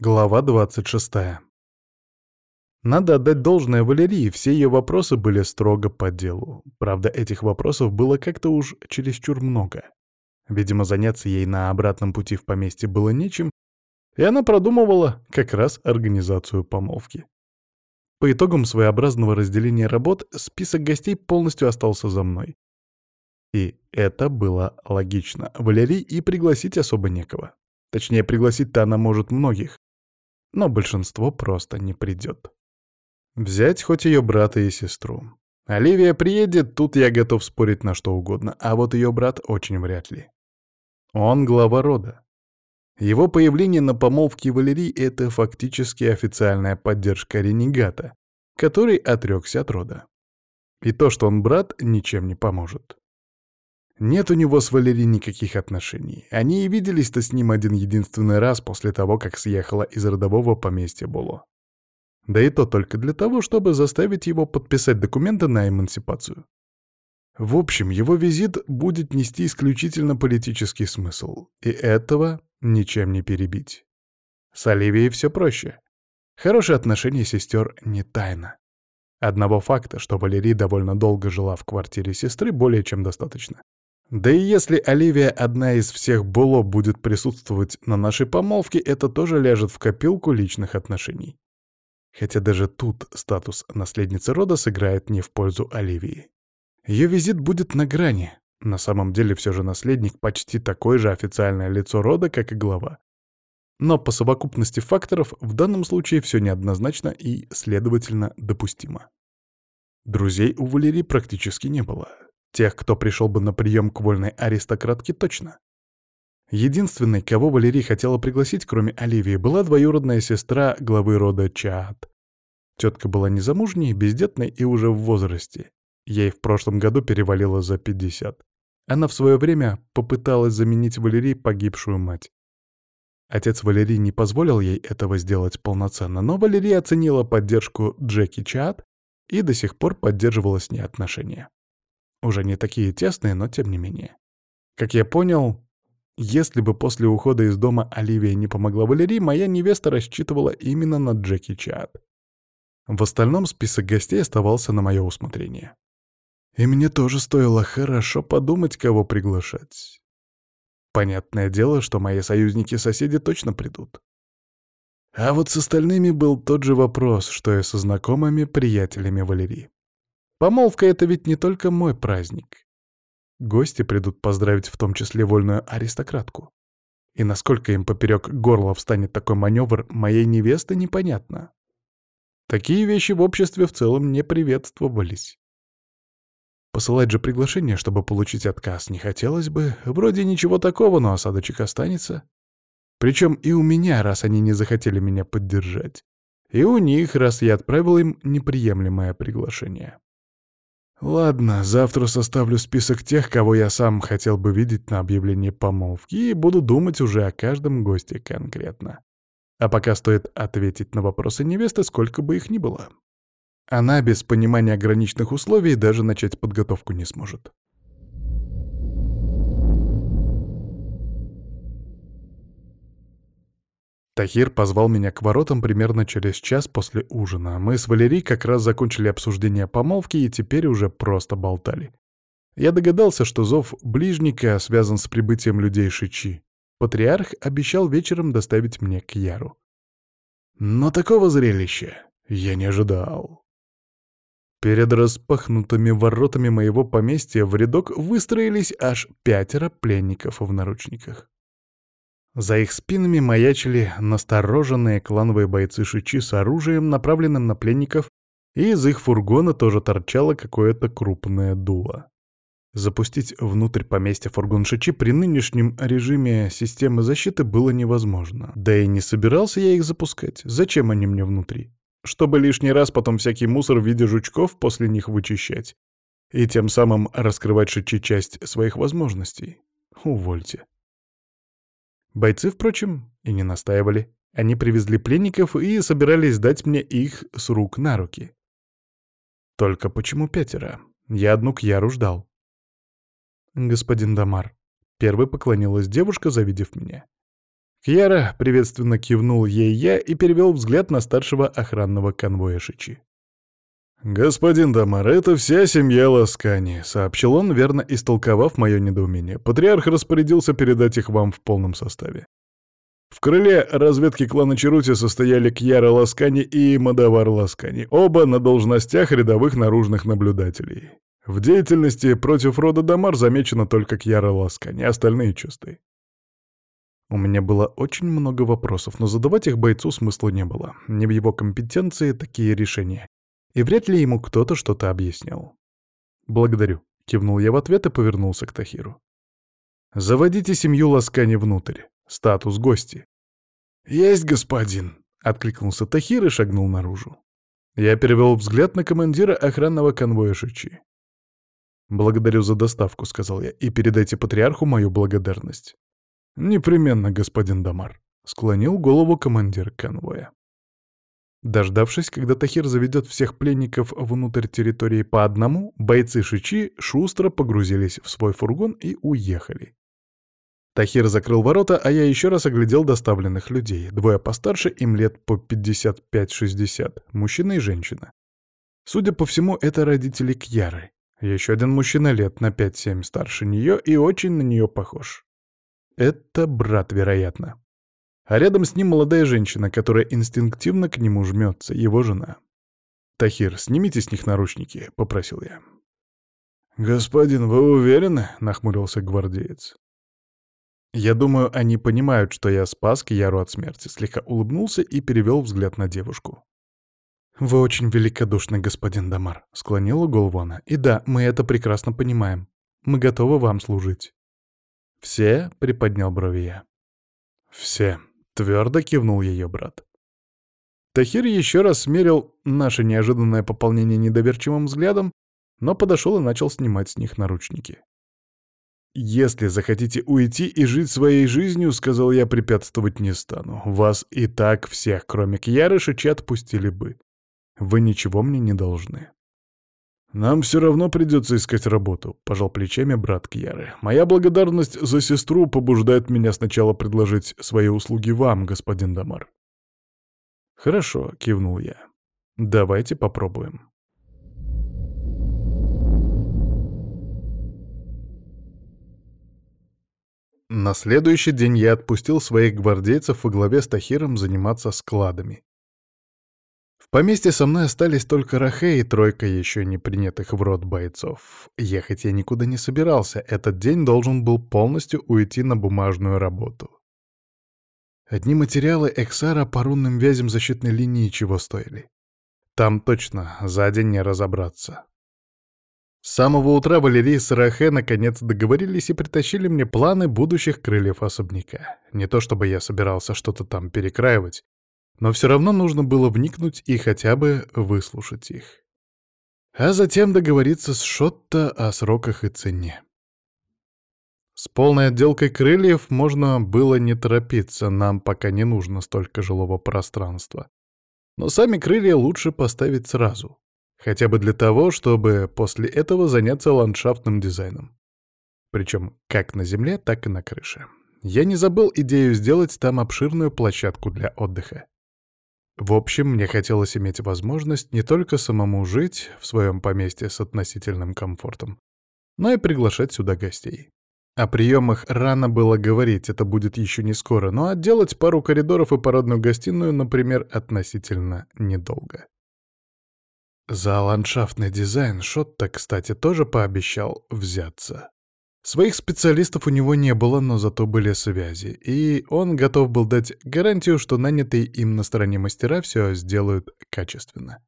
Глава 26. Надо отдать должное Валерии, все ее вопросы были строго по делу. Правда, этих вопросов было как-то уж чересчур много. Видимо, заняться ей на обратном пути в поместье было нечем, и она продумывала как раз организацию помолвки. По итогам своеобразного разделения работ список гостей полностью остался за мной. И это было логично. Валерий и пригласить особо некого. Точнее, пригласить-то она может многих но большинство просто не придет. Взять хоть ее брата и сестру. Оливия приедет, тут я готов спорить на что угодно, а вот ее брат очень вряд ли. Он глава рода. Его появление на помолвке Валерии — это фактически официальная поддержка ренегата, который отрекся от рода. И то, что он брат, ничем не поможет. Нет у него с Валерией никаких отношений. Они и виделись-то с ним один единственный раз после того, как съехала из родового поместья Боло. Да и то только для того, чтобы заставить его подписать документы на эмансипацию. В общем, его визит будет нести исключительно политический смысл, и этого ничем не перебить. С Оливией все проще. Хорошие отношения сестер не тайна. Одного факта, что Валерий довольно долго жила в квартире сестры, более чем достаточно. Да и если Оливия одна из всех Боло будет присутствовать на нашей помолвке, это тоже ляжет в копилку личных отношений. Хотя даже тут статус наследницы рода сыграет не в пользу Оливии. Ее визит будет на грани. На самом деле все же наследник почти такое же официальное лицо рода, как и глава. Но по совокупности факторов в данном случае все неоднозначно и, следовательно, допустимо. Друзей у Валерии практически не было. Тех, кто пришел бы на прием к вольной аристократке, точно. Единственной, кого Валерий хотела пригласить, кроме Оливии, была двоюродная сестра главы рода Чаат. Тетка была незамужней, бездетной и уже в возрасте. Ей в прошлом году перевалило за 50. Она в свое время попыталась заменить Валерий погибшую мать. Отец Валерий не позволил ей этого сделать полноценно, но Валерия оценила поддержку Джеки Чаат и до сих пор поддерживала с ней отношения. Уже не такие тесные, но тем не менее. Как я понял, если бы после ухода из дома Оливия не помогла Валерии, моя невеста рассчитывала именно на Джеки Чад. В остальном список гостей оставался на мое усмотрение. И мне тоже стоило хорошо подумать, кого приглашать. Понятное дело, что мои союзники-соседи точно придут. А вот с остальными был тот же вопрос, что и со знакомыми приятелями Валерии. Помолвка — это ведь не только мой праздник. Гости придут поздравить в том числе вольную аристократку. И насколько им поперек горла встанет такой маневр, моей невесты непонятно. Такие вещи в обществе в целом не приветствовались. Посылать же приглашение, чтобы получить отказ, не хотелось бы. Вроде ничего такого, но осадочек останется. Причем и у меня, раз они не захотели меня поддержать. И у них, раз я отправил им неприемлемое приглашение. Ладно, завтра составлю список тех, кого я сам хотел бы видеть на объявлении помолвки, и буду думать уже о каждом госте конкретно. А пока стоит ответить на вопросы невесты, сколько бы их ни было. Она без понимания ограниченных условий даже начать подготовку не сможет. Тахир позвал меня к воротам примерно через час после ужина. Мы с Валерией как раз закончили обсуждение помолвки и теперь уже просто болтали. Я догадался, что зов ближника связан с прибытием людей Шичи. Патриарх обещал вечером доставить мне к Яру. Но такого зрелища я не ожидал. Перед распахнутыми воротами моего поместья в рядок выстроились аж пятеро пленников в наручниках. За их спинами маячили настороженные клановые бойцы Шичи с оружием, направленным на пленников, и из их фургона тоже торчало какое-то крупное дуло. Запустить внутрь поместья фургон Шичи при нынешнем режиме системы защиты было невозможно. Да и не собирался я их запускать. Зачем они мне внутри? Чтобы лишний раз потом всякий мусор в виде жучков после них вычищать. И тем самым раскрывать Шичи часть своих возможностей. Увольте. Бойцы, впрочем, и не настаивали. Они привезли пленников и собирались дать мне их с рук на руки. Только почему пятеро? Я одну к Яру ждал. «Господин Дамар», — первой поклонилась девушка, завидев меня. Кьяра приветственно кивнул ей я и перевел взгляд на старшего охранного конвоя Шичи. «Господин Дамар, это вся семья Ласкани», — сообщил он, верно истолковав мое недоумение. «Патриарх распорядился передать их вам в полном составе. В крыле разведки клана Черути состояли Кьяра Ласкани и Мадавар Ласкани, оба на должностях рядовых наружных наблюдателей. В деятельности против рода Дамар замечено только Кьяра Ласкани, остальные чисты. У меня было очень много вопросов, но задавать их бойцу смысла не было. Не в его компетенции такие решения и вряд ли ему кто-то что-то объяснял. «Благодарю», — кивнул я в ответ и повернулся к Тахиру. «Заводите семью Ласкани внутрь. Статус гости». «Есть, господин», — откликнулся Тахир и шагнул наружу. Я перевел взгляд на командира охранного конвоя Шичи. «Благодарю за доставку», — сказал я, — «и передайте патриарху мою благодарность». «Непременно, господин Дамар», — склонил голову командир конвоя. Дождавшись, когда Тахир заведет всех пленников внутрь территории по одному, бойцы Шичи шустро погрузились в свой фургон и уехали. Тахир закрыл ворота, а я еще раз оглядел доставленных людей. Двое постарше, им лет по 55-60, мужчина и женщина. Судя по всему, это родители Кьяры. Еще один мужчина лет на 5-7 старше нее и очень на нее похож. Это брат, вероятно а рядом с ним молодая женщина, которая инстинктивно к нему жмется, его жена. «Тахир, снимите с них наручники», — попросил я. «Господин, вы уверены?» — нахмурился гвардеец. «Я думаю, они понимают, что я спас Кияру от смерти», — слегка улыбнулся и перевел взгляд на девушку. «Вы очень великодушный, господин Дамар», — склонила голову она. «И да, мы это прекрасно понимаем. Мы готовы вам служить». «Все?» — приподнял брови я. «Все», Твердо кивнул ее брат. Тахир еще раз смерил наше неожиданное пополнение недоверчивым взглядом, но подошел и начал снимать с них наручники. «Если захотите уйти и жить своей жизнью, — сказал я, — препятствовать не стану. Вас и так всех, кроме Кьяры, Шичи отпустили бы. Вы ничего мне не должны». «Нам все равно придется искать работу», — пожал плечами брат Кьяры. «Моя благодарность за сестру побуждает меня сначала предложить свои услуги вам, господин Дамар». «Хорошо», — кивнул я. «Давайте попробуем». На следующий день я отпустил своих гвардейцев во главе с Тахиром заниматься складами. Поместье со мной остались только Рахе и тройка еще не принятых в рот бойцов. Ехать я никуда не собирался, этот день должен был полностью уйти на бумажную работу. Одни материалы Эксара по рунным вязям защитной линии чего стоили. Там точно за день не разобраться. С самого утра Валерий с Рахе наконец договорились и притащили мне планы будущих крыльев особняка. Не то чтобы я собирался что-то там перекраивать, но все равно нужно было вникнуть и хотя бы выслушать их. А затем договориться с Шотто о сроках и цене. С полной отделкой крыльев можно было не торопиться, нам пока не нужно столько жилого пространства. Но сами крылья лучше поставить сразу. Хотя бы для того, чтобы после этого заняться ландшафтным дизайном. Причем как на земле, так и на крыше. Я не забыл идею сделать там обширную площадку для отдыха. В общем, мне хотелось иметь возможность не только самому жить в своем поместье с относительным комфортом, но и приглашать сюда гостей. О приемах рано было говорить, это будет еще не скоро, но отделать пару коридоров и парадную гостиную, например, относительно недолго. За ландшафтный дизайн Шотто, кстати, тоже пообещал взяться. Своих специалистов у него не было, но зато были связи, и он готов был дать гарантию, что нанятые им на стороне мастера все сделают качественно.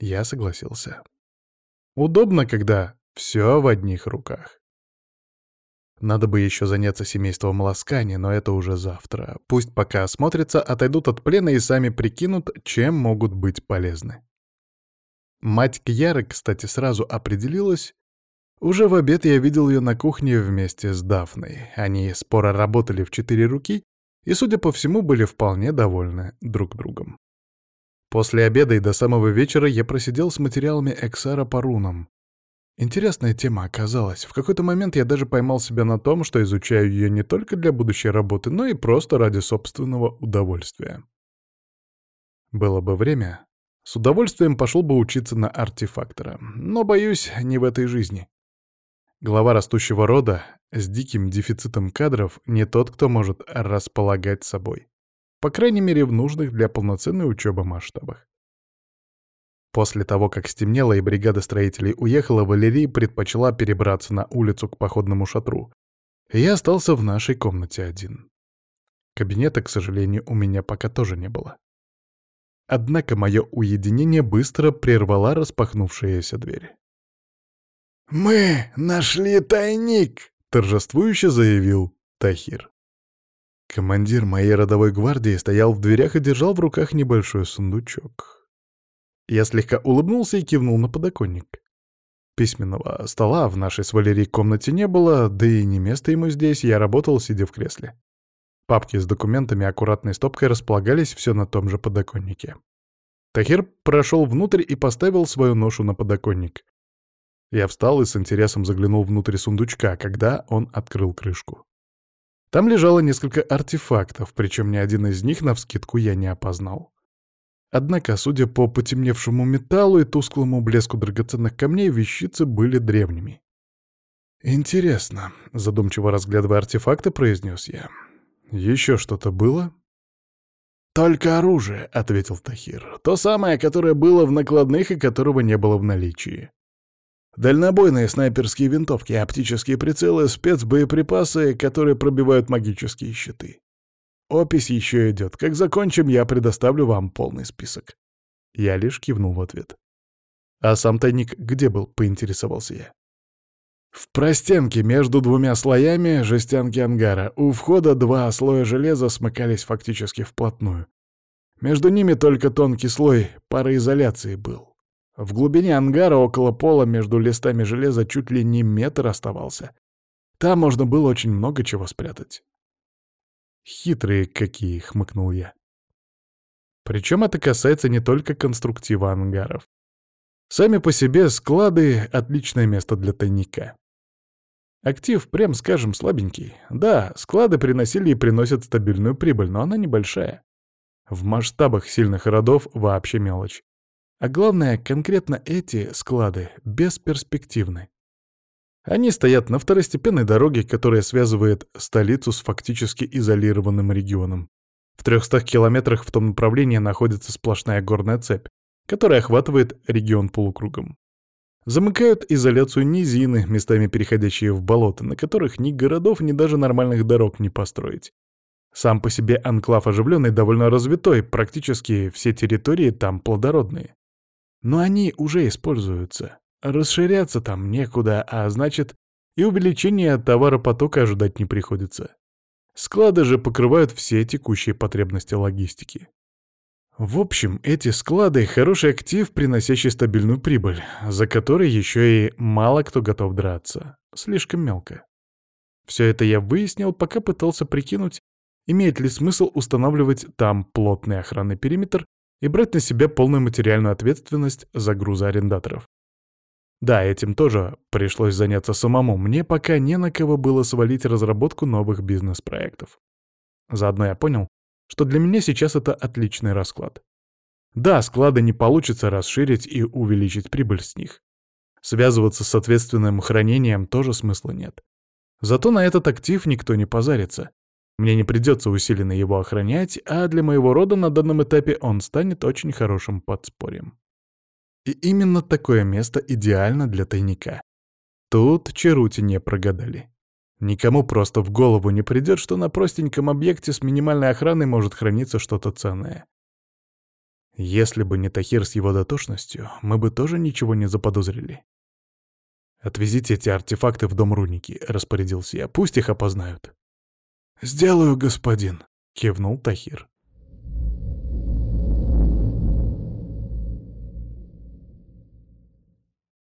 Я согласился. Удобно, когда все в одних руках. Надо бы еще заняться семейством Ласкани, но это уже завтра. Пусть пока осмотрятся, отойдут от плена и сами прикинут, чем могут быть полезны. Мать Кьяры, кстати, сразу определилась, уже в обед я видел ее на кухне вместе с Дафной. Они споро работали в четыре руки и, судя по всему, были вполне довольны друг другом. После обеда и до самого вечера я просидел с материалами Эксара по рунам. Интересная тема оказалась. В какой-то момент я даже поймал себя на том, что изучаю ее не только для будущей работы, но и просто ради собственного удовольствия. Было бы время, с удовольствием пошел бы учиться на артефактора, но, боюсь, не в этой жизни. Глава растущего рода с диким дефицитом кадров не тот, кто может располагать собой. По крайней мере, в нужных для полноценной учебы масштабах. После того, как стемнело и бригада строителей уехала, Валерий предпочла перебраться на улицу к походному шатру. Я остался в нашей комнате один. Кабинета, к сожалению, у меня пока тоже не было. Однако мое уединение быстро прервала распахнувшаяся дверь. «Мы нашли тайник!» — торжествующе заявил Тахир. Командир моей родовой гвардии стоял в дверях и держал в руках небольшой сундучок. Я слегка улыбнулся и кивнул на подоконник. Письменного стола в нашей с Валерией комнате не было, да и не место ему здесь, я работал, сидя в кресле. Папки с документами аккуратной стопкой располагались все на том же подоконнике. Тахир прошел внутрь и поставил свою ношу на подоконник. Я встал и с интересом заглянул внутрь сундучка, когда он открыл крышку. Там лежало несколько артефактов, причем ни один из них навскидку я не опознал. Однако, судя по потемневшему металлу и тусклому блеску драгоценных камней, вещицы были древними. «Интересно», — задумчиво разглядывая артефакты, произнес я. «Еще что-то было?» «Только оружие», — ответил Тахир. «То самое, которое было в накладных и которого не было в наличии. Дальнобойные снайперские винтовки, оптические прицелы, спецбоеприпасы, которые пробивают магические щиты. Опись еще идет. Как закончим, я предоставлю вам полный список». Я лишь кивнул в ответ. «А сам тайник где был?» — поинтересовался я. В простенке между двумя слоями жестянки ангара у входа два слоя железа смыкались фактически вплотную. Между ними только тонкий слой пароизоляции был. В глубине ангара около пола между листами железа чуть ли не метр оставался. Там можно было очень много чего спрятать. «Хитрые какие!» — хмыкнул я. Причем это касается не только конструктива ангаров. Сами по себе склады — отличное место для тайника. Актив, прям скажем, слабенький. Да, склады приносили и приносят стабильную прибыль, но она небольшая. В масштабах сильных родов вообще мелочь. А главное, конкретно эти склады бесперспективны. Они стоят на второстепенной дороге, которая связывает столицу с фактически изолированным регионом. В 300 километрах в том направлении находится сплошная горная цепь, которая охватывает регион полукругом. Замыкают изоляцию низины, местами переходящие в болота, на которых ни городов, ни даже нормальных дорог не построить. Сам по себе анклав оживленный довольно развитой, практически все территории там плодородные. Но они уже используются. Расширяться там некуда, а значит, и увеличения товаропотока ожидать не приходится. Склады же покрывают все текущие потребности логистики. В общем, эти склады — хороший актив, приносящий стабильную прибыль, за который еще и мало кто готов драться. Слишком мелко. Все это я выяснил, пока пытался прикинуть, имеет ли смысл устанавливать там плотный охранный периметр и брать на себя полную материальную ответственность за грузы арендаторов. Да, этим тоже пришлось заняться самому. Мне пока не на кого было свалить разработку новых бизнес-проектов. Заодно я понял, что для меня сейчас это отличный расклад. Да, склады не получится расширить и увеличить прибыль с них. Связываться с ответственным хранением тоже смысла нет. Зато на этот актив никто не позарится. Мне не придется усиленно его охранять, а для моего рода на данном этапе он станет очень хорошим подспорьем. И именно такое место идеально для тайника. Тут Черути не прогадали. Никому просто в голову не придет, что на простеньком объекте с минимальной охраной может храниться что-то ценное. Если бы не Тахир с его дотошностью, мы бы тоже ничего не заподозрили. «Отвезите эти артефакты в дом Руники», — распорядился я. «Пусть их опознают». «Сделаю, господин», — кивнул Тахир.